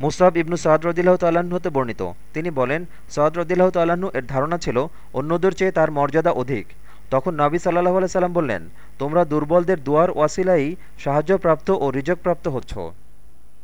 মুসাব ইবনু সাদ রদিল্লাহ তাল্লাহ্ন হতে বর্ণিত। তিনি বলেন, সদ রদিল্লাহ তাল্লাহ্ন এর ধারণা ছিল, অন্যদের চেয়ে তার মর্যাদা অধিক। তখন নাবি সাল্লাহ আলাইসাল্লাম বললেন, তোমরা দুর্বলদের দুয়ার ওয়াসিলাই সাহায্যপ্রাপ্ত ও রিজকপ্রাপ্ত হচ্ছ।